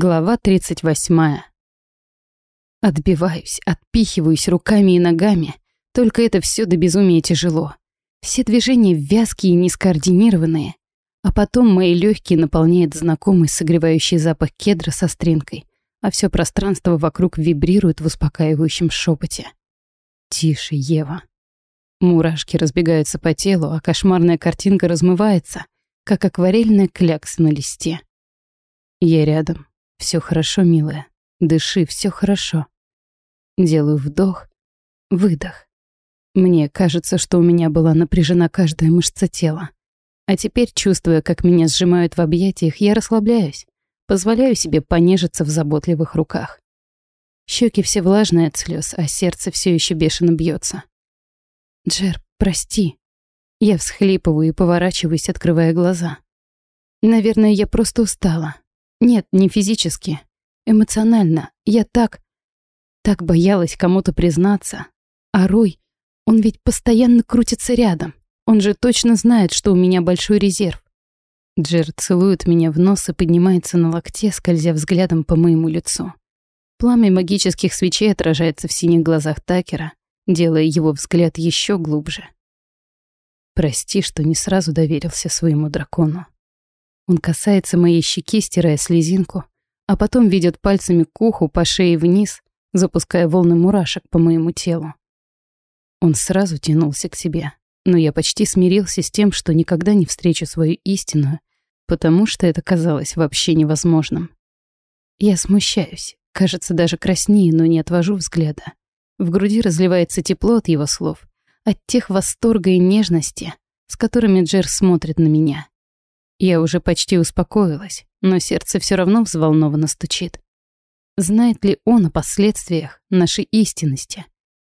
Глава 38. Отбиваюсь, отпихиваюсь руками и ногами, только это все до безумия тяжело. Все движения вязкие и нескоординированные, а потом мои легкие наполняет знакомый согревающий запах кедра со стринкой, а все пространство вокруг вибрирует в успокаивающем шепоте. Тише, Ева. Мурашки разбегаются по телу, а кошмарная картинка размывается, как акварельная клякса на листе. Я рядом, все хорошо, милая. Дыши, все хорошо. Делаю вдох, выдох. Мне кажется, что у меня была напряжена каждая мышца тела. А теперь, чувствуя, как меня сжимают в объятиях, я расслабляюсь, позволяю себе понежиться в заботливых руках. Щеки все влажные от слез, а сердце все еще бешено бьется. Джер, прости. Я всхлипываю и поворачиваюсь, открывая глаза. Наверное, я просто устала. Нет, не физически. Эмоционально. Я так... Так боялась кому-то признаться. А Рой, он ведь постоянно крутится рядом. Он же точно знает, что у меня большой резерв. Джер целует меня в нос и поднимается на локте, скользя взглядом по моему лицу. Пламя магических свечей отражается в синих глазах Такера, делая его взгляд еще глубже. Прости, что не сразу доверился своему дракону. Он касается моей щеки, стирая слезинку, а потом ведет пальцами к уху по шее вниз, запуская волны мурашек по моему телу. Он сразу тянулся к себе, но я почти смирился с тем, что никогда не встречу свою истинную, потому что это казалось вообще невозможным. Я смущаюсь, кажется, даже краснее, но не отвожу взгляда. В груди разливается тепло от его слов, от тех восторга и нежности, с которыми Джер смотрит на меня. Я уже почти успокоилась, но сердце все равно взволнованно стучит. Знает ли он о последствиях нашей истинности?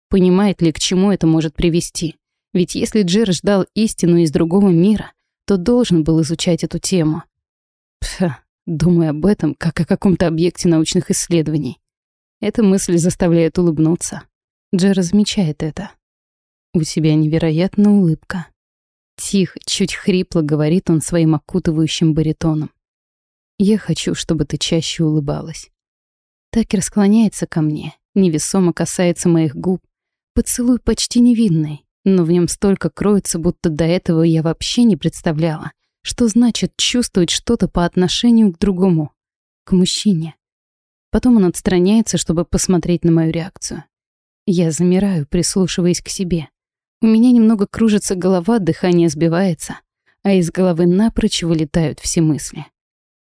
Понимает ли, к чему это может привести? Ведь если Джер ждал истину из другого мира, то должен был изучать эту тему. Пф, думаю об этом, как о каком-то объекте научных исследований. Эта мысль заставляет улыбнуться. Джер замечает это. У тебя невероятная улыбка. Тихо, чуть хрипло говорит он своим окутывающим баритоном. «Я хочу, чтобы ты чаще улыбалась». Такер склоняется ко мне, невесомо касается моих губ. Поцелуй почти невинный, но в нем столько кроется, будто до этого я вообще не представляла, что значит чувствовать что-то по отношению к другому, к мужчине. Потом он отстраняется, чтобы посмотреть на мою реакцию. Я замираю, прислушиваясь к себе. У меня немного кружится голова, дыхание сбивается, а из головы напрочь вылетают все мысли.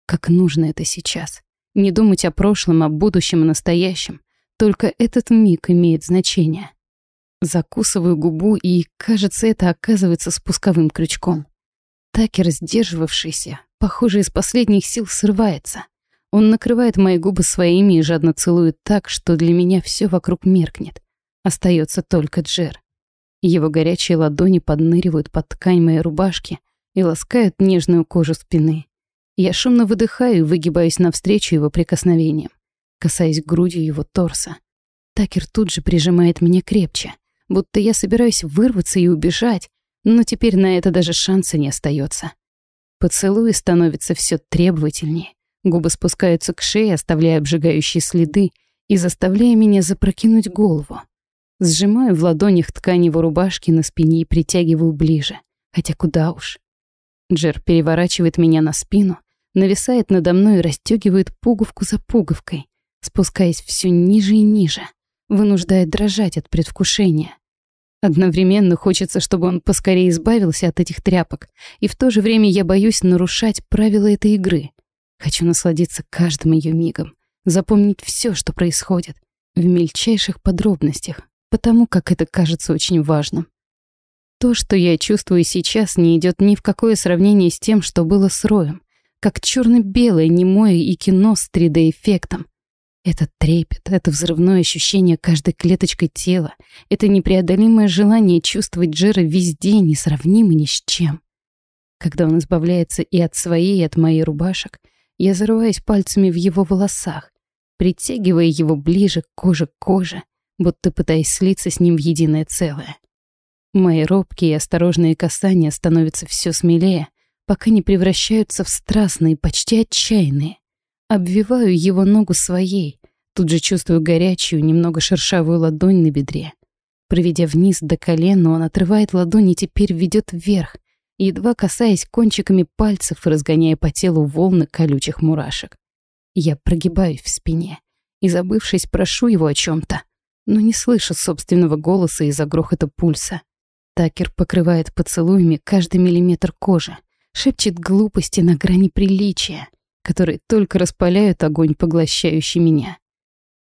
Как нужно это сейчас. Не думать о прошлом, о будущем и настоящем. Только этот миг имеет значение. Закусываю губу, и, кажется, это оказывается спусковым крючком. Такер, сдерживавшийся, похоже, из последних сил срывается. Он накрывает мои губы своими и жадно целует так, что для меня все вокруг меркнет. Остается только Джер. Его горячие ладони подныривают под ткань моей рубашки и ласкают нежную кожу спины. Я шумно выдыхаю и выгибаюсь навстречу его прикосновениям, касаясь грудью его торса. Такер тут же прижимает меня крепче, будто я собираюсь вырваться и убежать, но теперь на это даже шанса не остается. Поцелуи становятся все требовательнее, губы спускаются к шее, оставляя обжигающие следы и заставляя меня запрокинуть голову. Сжимаю в ладонях ткань его рубашки на спине и притягиваю ближе. Хотя куда уж. Джер переворачивает меня на спину, нависает надо мной и расстегивает пуговку за пуговкой, спускаясь все ниже и ниже, вынуждая дрожать от предвкушения. Одновременно хочется, чтобы он поскорее избавился от этих тряпок, и в то же время я боюсь нарушать правила этой игры. Хочу насладиться каждым ее мигом, запомнить все, что происходит, в мельчайших подробностях, потому как это кажется очень важным. То, что я чувствую сейчас, не идет ни в какое сравнение с тем, что было с Роем, как черно-белое, немое и кино с 3D-эффектом. Это трепет, это взрывное ощущение каждой клеточкой тела, это непреодолимое желание чувствовать Джера везде, несравнимо ни с чем. Когда он избавляется и от своей, и от моей рубашек, я зарываюсь пальцами в его волосах, притягивая его ближе к коже к коже — будто пытаясь слиться с ним в единое целое. Мои робкие и осторожные касания становятся все смелее, пока не превращаются в страстные, почти отчаянные. Обвиваю его ногу своей, тут же чувствую горячую, немного шершавую ладонь на бедре. Проведя вниз до колена, он отрывает ладонь и теперь ведет вверх, едва касаясь кончиками пальцев и разгоняя по телу волны колючих мурашек. Я прогибаюсь в спине и, забывшись, прошу его о чем то но не слышу собственного голоса из-за грохота пульса. Такер покрывает поцелуями каждый миллиметр кожи, шепчет глупости на грани приличия, которые только распаляют огонь, поглощающий меня.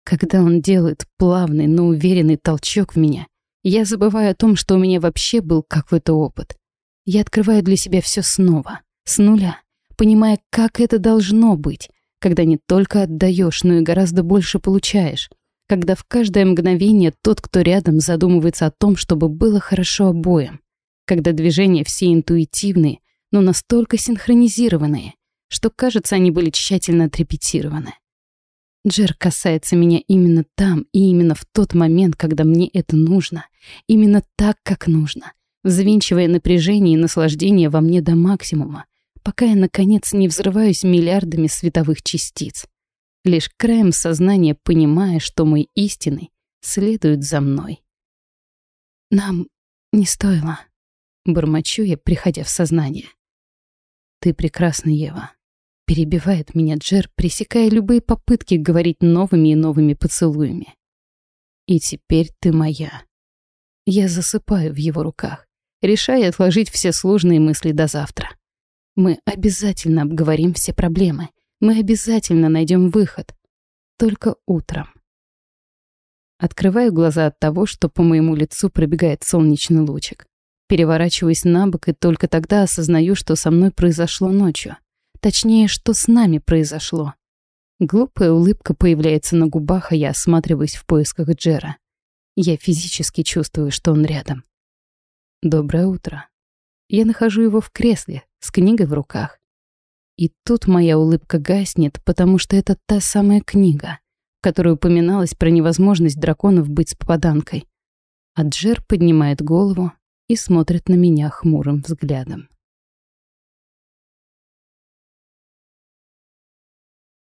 Когда он делает плавный, но уверенный толчок в меня, я забываю о том, что у меня вообще был какой-то опыт. Я открываю для себя все снова, с нуля, понимая, как это должно быть, когда не только отдаешь, но и гораздо больше получаешь, когда в каждое мгновение тот, кто рядом, задумывается о том, чтобы было хорошо обоим, когда движения все интуитивные, но настолько синхронизированные, что, кажется, они были тщательно отрепетированы. Джер касается меня именно там и именно в тот момент, когда мне это нужно, именно так, как нужно, взвинчивая напряжение и наслаждение во мне до максимума, пока я, наконец, не взрываюсь миллиардами световых частиц. Лишь краем сознания понимая, что мой истинный следует за мной. «Нам не стоило», — бормочу я, приходя в сознание. «Ты прекрасна, Ева», — перебивает меня Джер, пресекая любые попытки говорить новыми и новыми поцелуями. «И теперь ты моя». Я засыпаю в его руках, решая отложить все сложные мысли до завтра. Мы обязательно обговорим все проблемы. Мы обязательно найдем выход. Только утром. Открываю глаза от того, что по моему лицу пробегает солнечный лучик. Переворачиваюсь на бок и только тогда осознаю, что со мной произошло ночью. Точнее, что с нами произошло. Глупая улыбка появляется на губах, а я осматриваюсь в поисках Джера. Я физически чувствую, что он рядом. Доброе утро. Я нахожу его в кресле, с книгой в руках. И тут моя улыбка гаснет, потому что это та самая книга, в которой упоминалось про невозможность драконов быть с попаданкой. А Джер поднимает голову и смотрит на меня хмурым взглядом.